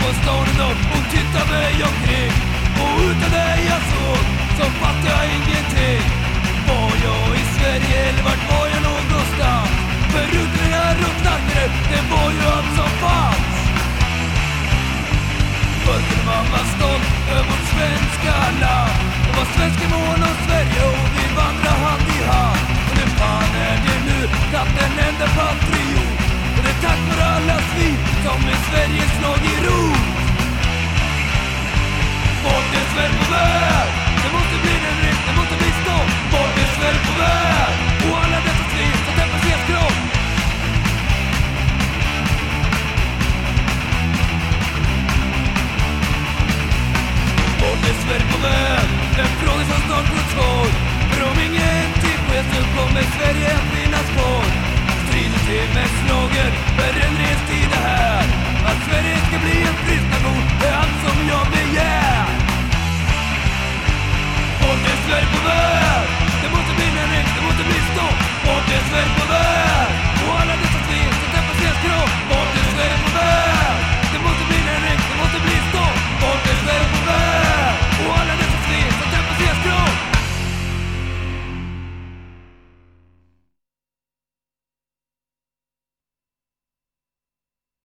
på staden upp och hon tittade mig omkring. Och utan dig jag svin som i lag i rot Vart är Sverige på väg? Det måste bli en rikt, det måste bli stopp Vart är Sverige på väg? Och alla dessa svin som täpper ses kropp Vart är Sverige på väg? En fråga som snart får ett svar För om ingenting typ sker så kommer Sverige att finnas kvar